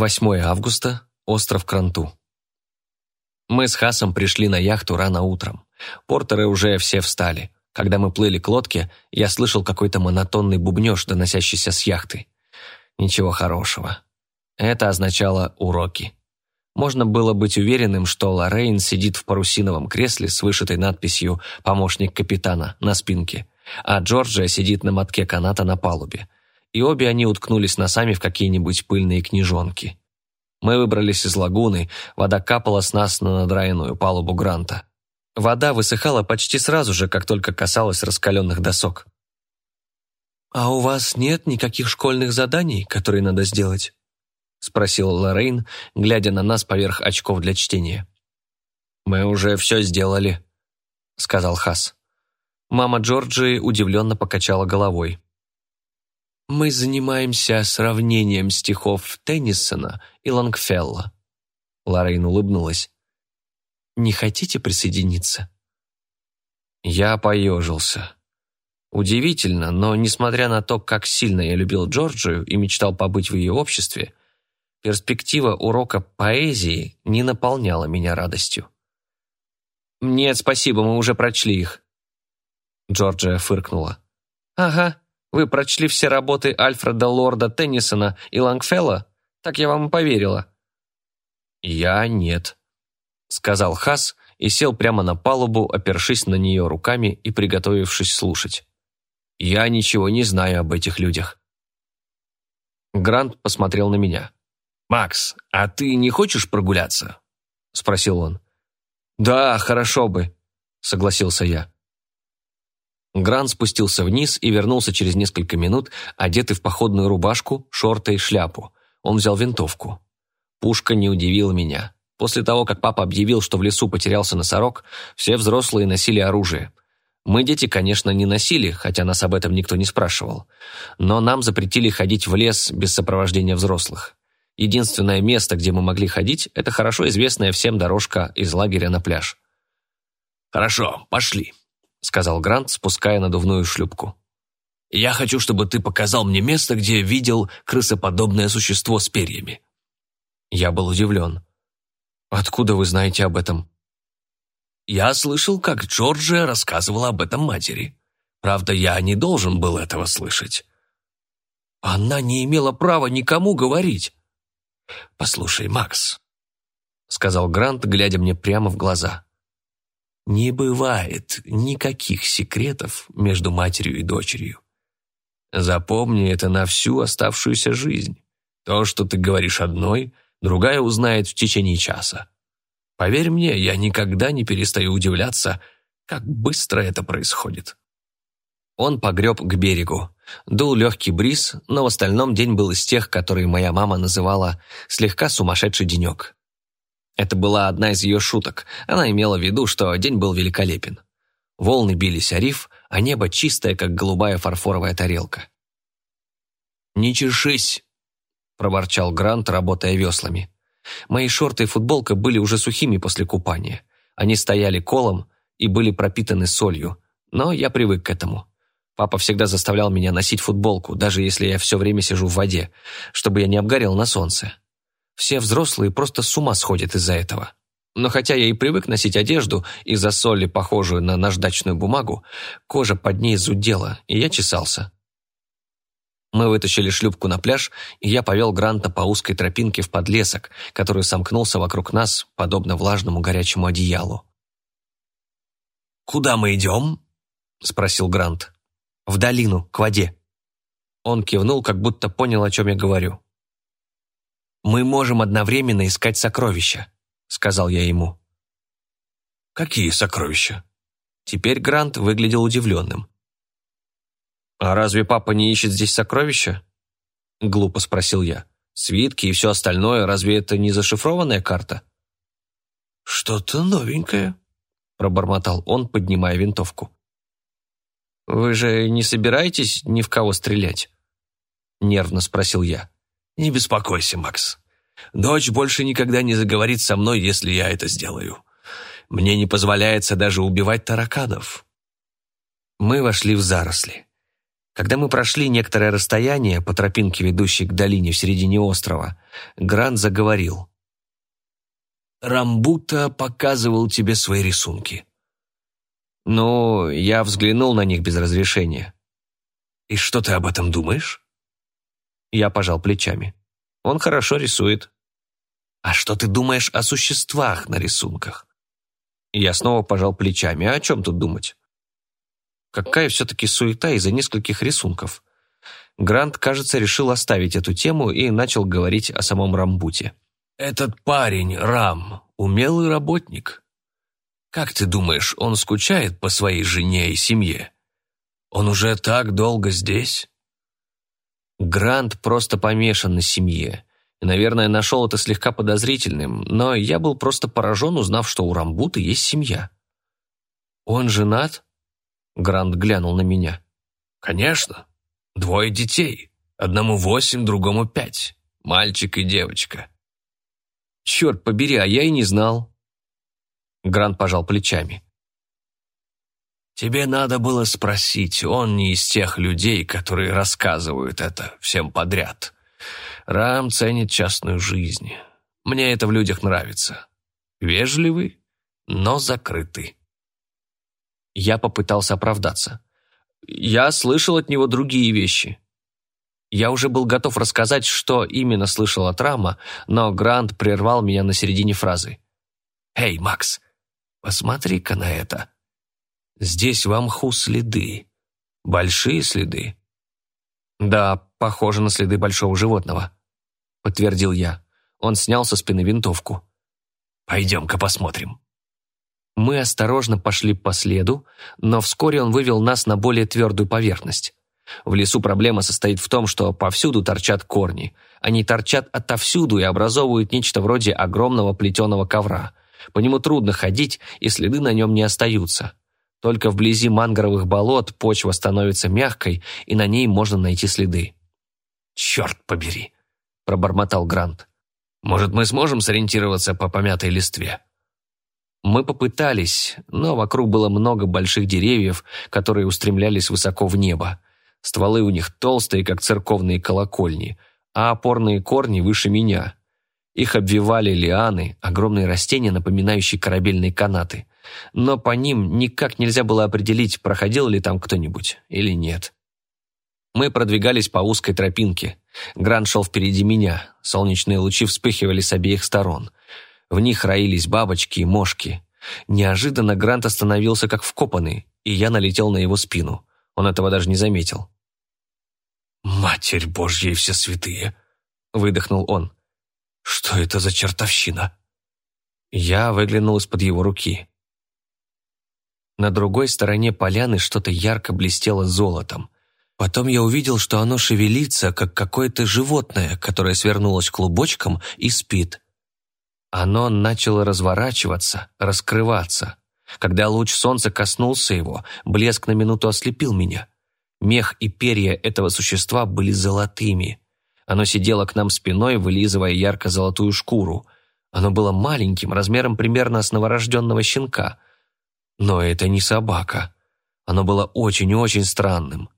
8 августа, остров Кранту. Мы с Хасом пришли на яхту рано утром. Портеры уже все встали. Когда мы плыли к лодке, я слышал какой-то монотонный бубнёж, доносящийся с яхты. Ничего хорошего. Это означало уроки. Можно было быть уверенным, что Лоррейн сидит в парусиновом кресле с вышитой надписью «Помощник капитана» на спинке, а Джорджия сидит на мотке каната на палубе. И обе они уткнулись носами в какие-нибудь пыльные книжонки. Мы выбрались из лагуны, вода капала с нас на надраенную палубу Гранта. Вода высыхала почти сразу же, как только касалась раскаленных досок. «А у вас нет никаких школьных заданий, которые надо сделать?» — спросила Лоррейн, глядя на нас поверх очков для чтения. «Мы уже все сделали», — сказал Хас. Мама Джорджии удивленно покачала головой. «Мы занимаемся сравнением стихов Теннисона и Лонгфелла». Лоррейн улыбнулась. «Не хотите присоединиться?» Я поежился. Удивительно, но несмотря на то, как сильно я любил Джорджию и мечтал побыть в ее обществе, Перспектива урока поэзии не наполняла меня радостью. «Нет, спасибо, мы уже прочли их». Джорджия фыркнула. «Ага, вы прочли все работы Альфреда Лорда Теннисона и Лангфелла? Так я вам и поверила». «Я нет», — сказал Хас и сел прямо на палубу, опершись на нее руками и приготовившись слушать. «Я ничего не знаю об этих людях». Грант посмотрел на меня. «Макс, а ты не хочешь прогуляться?» – спросил он. «Да, хорошо бы», – согласился я. Гран спустился вниз и вернулся через несколько минут, одетый в походную рубашку, шорты и шляпу. Он взял винтовку. Пушка не удивила меня. После того, как папа объявил, что в лесу потерялся носорог, все взрослые носили оружие. Мы, дети, конечно, не носили, хотя нас об этом никто не спрашивал. Но нам запретили ходить в лес без сопровождения взрослых. Единственное место, где мы могли ходить, это хорошо известная всем дорожка из лагеря на пляж. «Хорошо, пошли», — сказал Грант, спуская надувную шлюпку. «Я хочу, чтобы ты показал мне место, где видел крысоподобное существо с перьями». Я был удивлен. «Откуда вы знаете об этом?» «Я слышал, как Джорджия рассказывала об этом матери. Правда, я не должен был этого слышать». «Она не имела права никому говорить». «Послушай, Макс», — сказал Грант, глядя мне прямо в глаза, «не бывает никаких секретов между матерью и дочерью. Запомни это на всю оставшуюся жизнь. То, что ты говоришь одной, другая узнает в течение часа. Поверь мне, я никогда не перестаю удивляться, как быстро это происходит». Он погреб к берегу. Дул легкий бриз, но в остальном день был из тех, которые моя мама называла «слегка сумасшедший денек». Это была одна из ее шуток. Она имела в виду, что день был великолепен. Волны бились о риф, а небо чистое, как голубая фарфоровая тарелка. «Не чешись!» – проворчал Грант, работая веслами. Мои шорты и футболка были уже сухими после купания. Они стояли колом и были пропитаны солью, но я привык к этому. Папа всегда заставлял меня носить футболку, даже если я все время сижу в воде, чтобы я не обгорел на солнце. Все взрослые просто с ума сходят из-за этого. Но хотя я и привык носить одежду из-за соли, похожую на наждачную бумагу, кожа под ней зудела, и я чесался. Мы вытащили шлюпку на пляж, и я повел Гранта по узкой тропинке в подлесок, который сомкнулся вокруг нас, подобно влажному горячему одеялу. «Куда мы идем?» — спросил Грант. В долину, к воде». Он кивнул, как будто понял, о чем я говорю. «Мы можем одновременно искать сокровища», — сказал я ему. «Какие сокровища?» Теперь Грант выглядел удивленным. «А разве папа не ищет здесь сокровища?» Глупо спросил я. «Свитки и все остальное, разве это не зашифрованная карта?» «Что-то новенькое», — пробормотал он, поднимая винтовку. «Вы же не собираетесь ни в кого стрелять?» Нервно спросил я. «Не беспокойся, Макс. Дочь больше никогда не заговорит со мной, если я это сделаю. Мне не позволяется даже убивать тараканов». Мы вошли в заросли. Когда мы прошли некоторое расстояние по тропинке, ведущей к долине в середине острова, Грант заговорил. «Рамбута показывал тебе свои рисунки». «Ну, я взглянул на них без разрешения». «И что ты об этом думаешь?» Я пожал плечами. «Он хорошо рисует». «А что ты думаешь о существах на рисунках?» Я снова пожал плечами. А о чем тут думать? Какая все-таки суета из-за нескольких рисунков. Грант, кажется, решил оставить эту тему и начал говорить о самом Рамбуте. «Этот парень, Рам, умелый работник. Как ты думаешь, он скучает по своей жене и семье? Он уже так долго здесь?» Грант просто помешан на семье. И, наверное, нашел это слегка подозрительным, но я был просто поражен, узнав, что у Рамбута есть семья. «Он женат?» Грант глянул на меня. «Конечно. Двое детей. Одному восемь, другому пять. Мальчик и девочка». «Черт побери, а я и не знал». Грант пожал плечами. «Тебе надо было спросить, он не из тех людей, которые рассказывают это всем подряд. Рам ценит частную жизнь. Мне это в людях нравится. Вежливый, но закрытый». Я попытался оправдаться. Я слышал от него другие вещи. Я уже был готов рассказать, что именно слышал от Рама, но Грант прервал меня на середине фразы. «Эй, Макс, посмотри-ка на это. Здесь в мху следы. Большие следы». «Да, похоже на следы большого животного», — подтвердил я. Он снял со спины винтовку. «Пойдем-ка посмотрим». Мы осторожно пошли по следу, но вскоре он вывел нас на более твердую поверхность. В лесу проблема состоит в том, что повсюду торчат корни. Они торчат отовсюду и образовывают нечто вроде огромного плетеного ковра. По нему трудно ходить, и следы на нем не остаются. Только вблизи мангровых болот почва становится мягкой, и на ней можно найти следы. «Черт побери!» – пробормотал Грант. «Может, мы сможем сориентироваться по помятой листве?» Мы попытались, но вокруг было много больших деревьев, которые устремлялись высоко в небо. Стволы у них толстые, как церковные колокольни, а опорные корни выше меня. Их обвивали лианы, огромные растения, напоминающие корабельные канаты. Но по ним никак нельзя было определить, проходил ли там кто-нибудь или нет. Мы продвигались по узкой тропинке. Гран шел впереди меня. Солнечные лучи вспыхивали с обеих сторон. В них роились бабочки и мошки. Неожиданно Грант остановился как вкопанный, и я налетел на его спину. Он этого даже не заметил. «Матерь Божья и все святые!» — выдохнул он. «Что это за чертовщина?» Я выглянул из-под его руки. На другой стороне поляны что-то ярко блестело золотом. Потом я увидел, что оно шевелится, как какое-то животное, которое свернулось клубочком и спит. Оно начало разворачиваться, раскрываться. Когда луч солнца коснулся его, блеск на минуту ослепил меня. Мех и перья этого существа были золотыми. Оно сидело к нам спиной, вылизывая ярко-золотую шкуру. Оно было маленьким, размером примерно с новорожденного щенка. Но это не собака. Оно было очень-очень странным,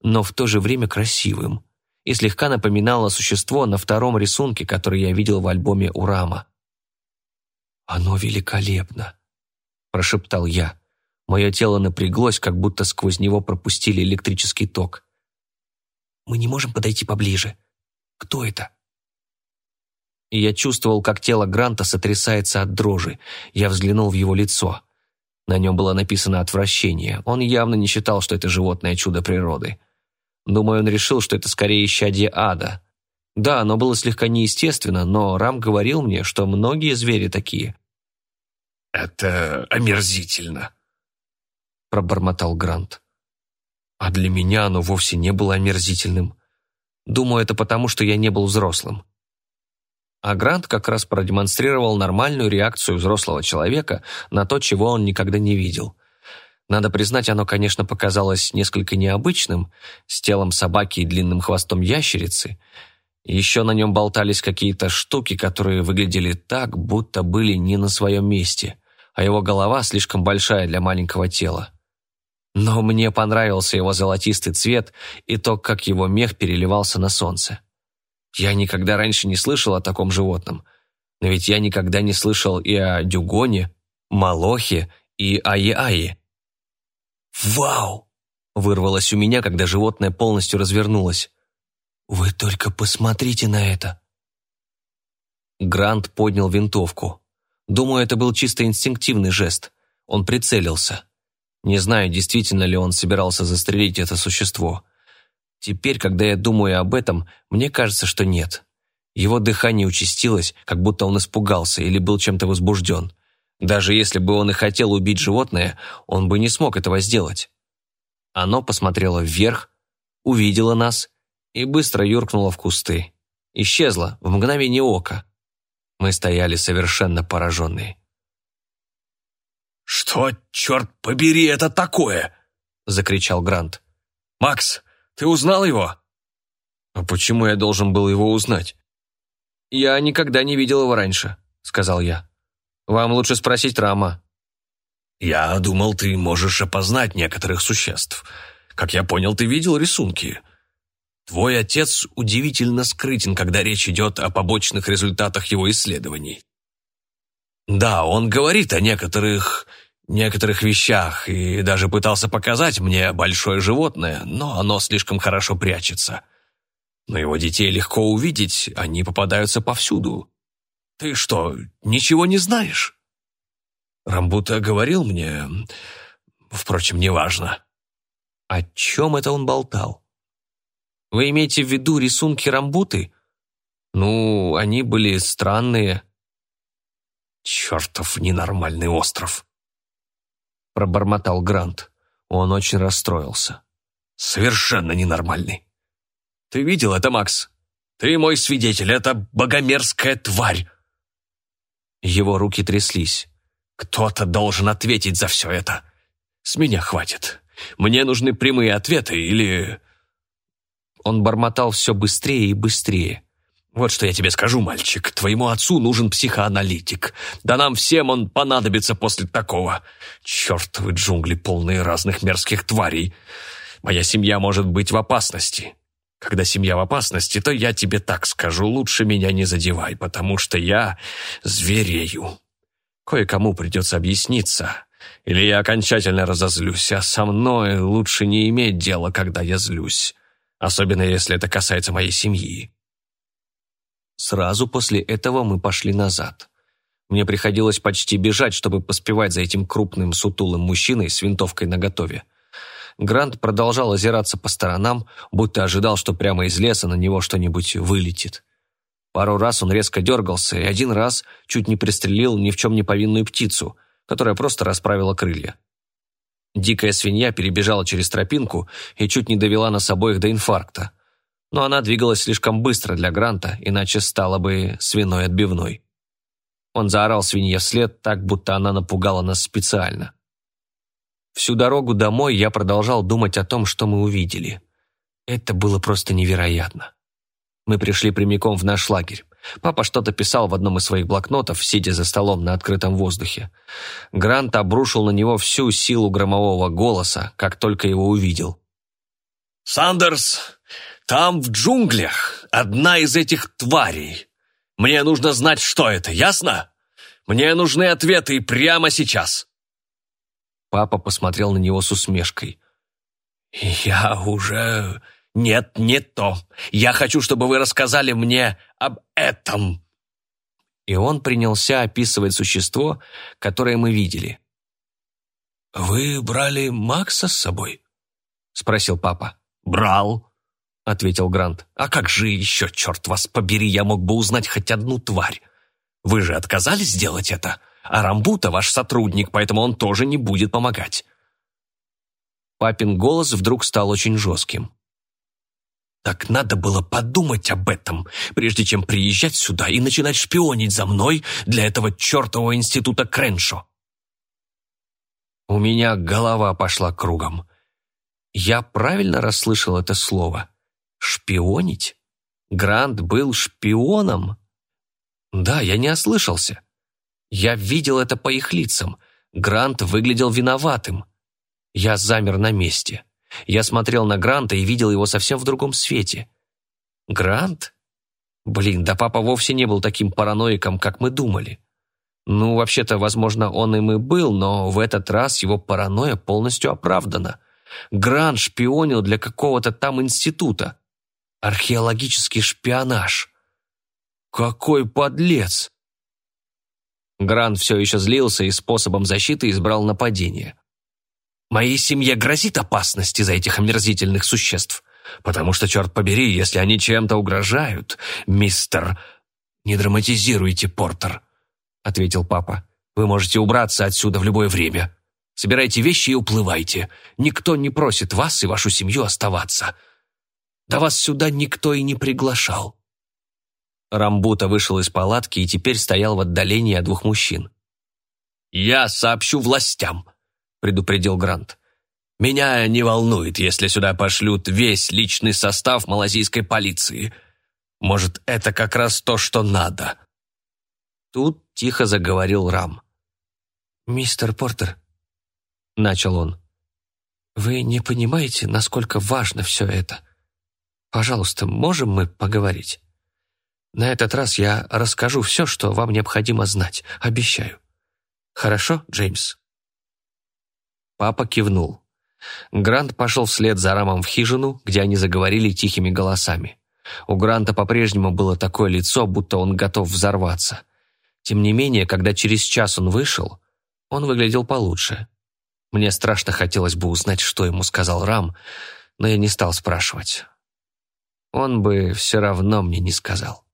но в то же время красивым и слегка напоминало существо на втором рисунке, который я видел в альбоме Урама. «Оно великолепно», – прошептал я. Мое тело напряглось, как будто сквозь него пропустили электрический ток. «Мы не можем подойти поближе. Кто это?» Я чувствовал, как тело Гранта сотрясается от дрожи. Я взглянул в его лицо. На нем было написано «отвращение». Он явно не считал, что это животное чудо природы. Думаю, он решил, что это скорее исчадие ада. Да, оно было слегка неестественно, но Рам говорил мне, что многие звери такие. «Это омерзительно», — пробормотал Грант. А для меня оно вовсе не было омерзительным. Думаю, это потому, что я не был взрослым. А Грант как раз продемонстрировал нормальную реакцию взрослого человека на то, чего он никогда не видел. Надо признать, оно, конечно, показалось несколько необычным, с телом собаки и длинным хвостом ящерицы, еще на нем болтались какие-то штуки, которые выглядели так, будто были не на своем месте, а его голова слишком большая для маленького тела. но мне понравился его золотистый цвет и то, как его мех переливался на солнце. Я никогда раньше не слышал о таком животном, но ведь я никогда не слышал и о дюгоне, малохе и ае-ае. «Вау!» – вырвалось у меня, когда животное полностью развернулось. «Вы только посмотрите на это!» Грант поднял винтовку. Думаю, это был чисто инстинктивный жест. Он прицелился. Не знаю, действительно ли он собирался застрелить это существо. Теперь, когда я думаю об этом, мне кажется, что нет. Его дыхание участилось, как будто он испугался или был чем-то возбужден. Даже если бы он и хотел убить животное, он бы не смог этого сделать. Оно посмотрело вверх, увидело нас и быстро юркнуло в кусты. Исчезло в мгновение ока. Мы стояли совершенно пораженные. «Что, черт побери, это такое?» — закричал Грант. «Макс, ты узнал его?» «А почему я должен был его узнать?» «Я никогда не видел его раньше», — сказал я. «Вам лучше спросить Рама». «Я думал, ты можешь опознать некоторых существ. Как я понял, ты видел рисунки. Твой отец удивительно скрытен, когда речь идет о побочных результатах его исследований. Да, он говорит о некоторых... некоторых вещах и даже пытался показать мне большое животное, но оно слишком хорошо прячется. Но его детей легко увидеть, они попадаются повсюду. Ты что, ничего не знаешь? Рамбута говорил мне... Впрочем, неважно. О чем это он болтал? Вы имеете в виду рисунки Рамбуты? Ну, они были странные. «Чертов ненормальный остров!» Пробормотал Грант. Он очень расстроился. «Совершенно ненормальный. Ты видел это, Макс? Ты мой свидетель, это богомерзкая тварь!» Его руки тряслись. «Кто-то должен ответить за все это. С меня хватит. Мне нужны прямые ответы или...» Он бормотал все быстрее и быстрее. Вот что я тебе скажу, мальчик. Твоему отцу нужен психоаналитик. Да нам всем он понадобится после такого. Чертовы джунгли, полные разных мерзких тварей. Моя семья может быть в опасности. Когда семья в опасности, то я тебе так скажу, лучше меня не задевай, потому что я зверею. Кое-кому придется объясниться, или я окончательно разозлюсь, а со мной лучше не иметь дела, когда я злюсь, особенно если это касается моей семьи. Сразу после этого мы пошли назад. Мне приходилось почти бежать, чтобы поспевать за этим крупным сутулым мужчиной с винтовкой наготове. Грант продолжал озираться по сторонам, будто ожидал, что прямо из леса на него что-нибудь вылетит. Пару раз он резко дергался и один раз чуть не пристрелил ни в чем не повинную птицу, которая просто расправила крылья. Дикая свинья перебежала через тропинку и чуть не довела нас обоих до инфаркта но она двигалась слишком быстро для Гранта, иначе стала бы свиной отбивной. Он заорал свинье вслед так, будто она напугала нас специально. Всю дорогу домой я продолжал думать о том, что мы увидели. Это было просто невероятно. Мы пришли прямиком в наш лагерь. Папа что-то писал в одном из своих блокнотов, сидя за столом на открытом воздухе. Грант обрушил на него всю силу громового голоса, как только его увидел. «Сандерс, там, в джунглях, одна из этих тварей. Мне нужно знать, что это, ясно? Мне нужны ответы прямо сейчас. Папа посмотрел на него с усмешкой. «Я уже... Нет, не то. Я хочу, чтобы вы рассказали мне об этом». И он принялся описывать существо, которое мы видели. «Вы брали Макса с собой?» — спросил папа. «Брал», ответил Грант. «А как же еще, черт вас побери, я мог бы узнать хоть одну тварь? Вы же отказались сделать это, а Рамбута ваш сотрудник, поэтому он тоже не будет помогать». Папин голос вдруг стал очень жестким. «Так надо было подумать об этом, прежде чем приезжать сюда и начинать шпионить за мной для этого чертового института Креншо». У меня голова пошла кругом. Я правильно расслышал это слово? Шпионить? Грант был шпионом? Да, я не ослышался. Я видел это по их лицам. Грант выглядел виноватым. Я замер на месте. Я смотрел на Гранта и видел его совсем в другом свете. Грант? Блин, да папа вовсе не был таким параноиком, как мы думали. Ну, вообще-то, возможно, он им и был, но в этот раз его паранойя полностью оправдана. Грант шпионил для какого-то там института. Археологический шпионаж. Какой подлец! Грант все еще злился и способом защиты избрал нападение. Моей семье грозит опасность из-за этих омерзительных существ. Потому что, черт побери, если они чем-то угрожают, мистер... Не драматизируйте, Портер, — ответил папа. Вы можете убраться отсюда в любое время. Собирайте вещи и уплывайте. Никто не просит вас и вашу семью оставаться. Да вас сюда никто и не приглашал. Рамбута вышел из палатки и теперь стоял в отдалении от двух мужчин. «Я сообщу властям», — предупредил Грант. «Меня не волнует, если сюда пошлют весь личный состав малазийской полиции. Может, это как раз то, что надо». Тут тихо заговорил Рам. «Мистер Портер», — начал он, — «вы не понимаете, насколько важно все это. Пожалуйста, можем мы поговорить? На этот раз я расскажу все, что вам необходимо знать, обещаю. Хорошо, Джеймс?» Папа кивнул. Грант пошел вслед за Рамом в хижину, где они заговорили тихими голосами. У Гранта по-прежнему было такое лицо, будто он готов взорваться. Тем не менее, когда через час он вышел, он выглядел получше. Мне страшно хотелось бы узнать, что ему сказал Рам, но я не стал спрашивать. Он бы все равно мне не сказал.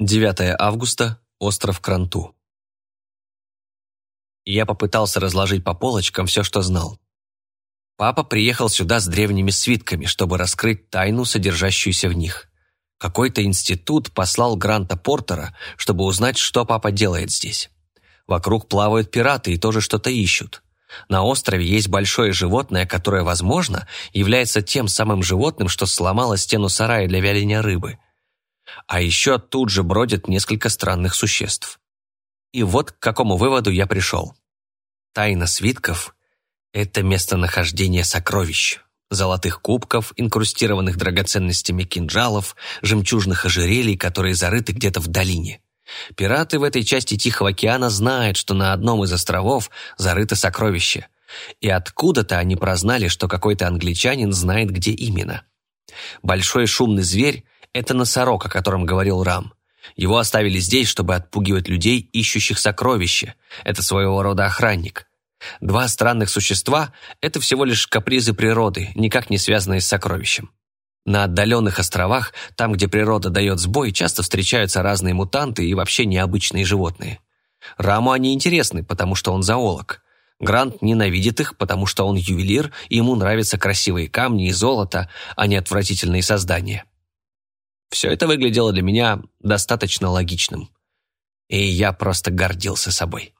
9 августа, остров Кранту. Я попытался разложить по полочкам все, что знал. Папа приехал сюда с древними свитками, чтобы раскрыть тайну, содержащуюся в них. Какой-то институт послал Гранта Портера, чтобы узнать, что папа делает здесь. Вокруг плавают пираты и тоже что-то ищут. На острове есть большое животное, которое, возможно, является тем самым животным, что сломало стену сарая для вяления рыбы. А еще тут же бродят несколько странных существ. И вот к какому выводу я пришел. Тайна свитков – это местонахождение сокровищ, золотых кубков, инкрустированных драгоценностями кинжалов, жемчужных ожерелий, которые зарыты где-то в долине. Пираты в этой части Тихого океана знают, что на одном из островов зарыто сокровище. И откуда-то они прознали, что какой-то англичанин знает, где именно. Большой шумный зверь – это носорог, о котором говорил Рам. Его оставили здесь, чтобы отпугивать людей, ищущих сокровища. Это своего рода охранник. Два странных существа – это всего лишь капризы природы, никак не связанные с сокровищем. На отдаленных островах, там, где природа дает сбой, часто встречаются разные мутанты и вообще необычные животные. Раму они интересны, потому что он зоолог. Грант ненавидит их, потому что он ювелир, и ему нравятся красивые камни и золото, а не отвратительные создания. Все это выглядело для меня достаточно логичным. И я просто гордился собой.